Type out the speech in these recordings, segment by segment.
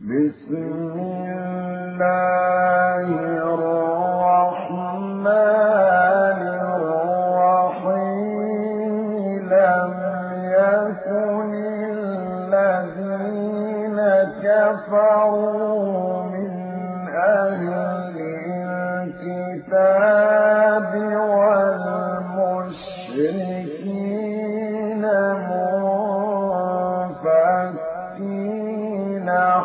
بسم الله الرحمن الرحيم. لم يكن الذين كفروا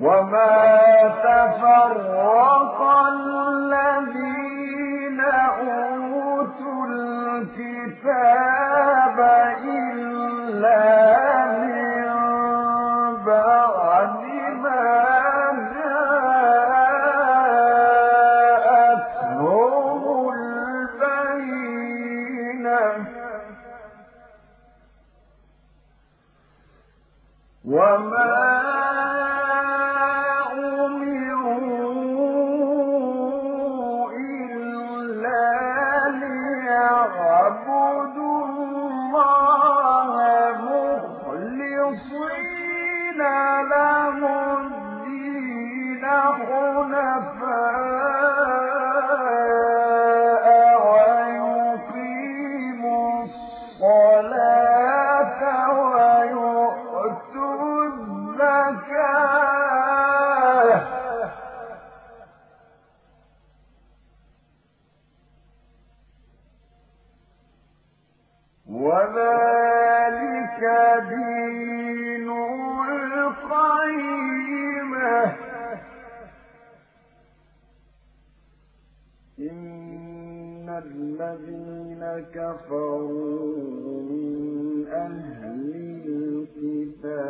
وما تفرق الذين أوتوا الكتاب إلا ما جاءتهم وما دين القيمة إن الذين كفروا من أهل الكتاب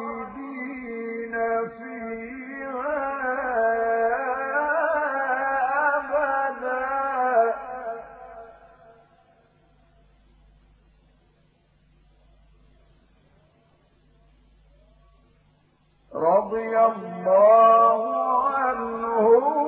خالدين فيها أبدا رضي الله عنهم